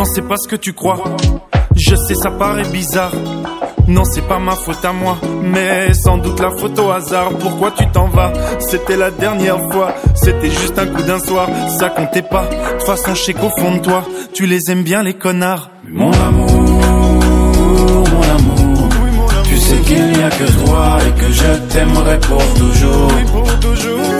Non, c'est pas ce que tu crois. Je sais, ça paraît bizarre. Non, c'est pas ma faute à moi, mais sans doute la faute au hasard. Pourquoi tu t'en vas? C'était la dernière fois, c'était juste un coup d'un soir, ça comptait pas. De toute façon, je sais qu'au fond de toi, tu les aimes bien les connards. Mon amour, mon amour, tu sais qu'il n'y a que toi et que je t'aimerai pour toujours. pour toujours.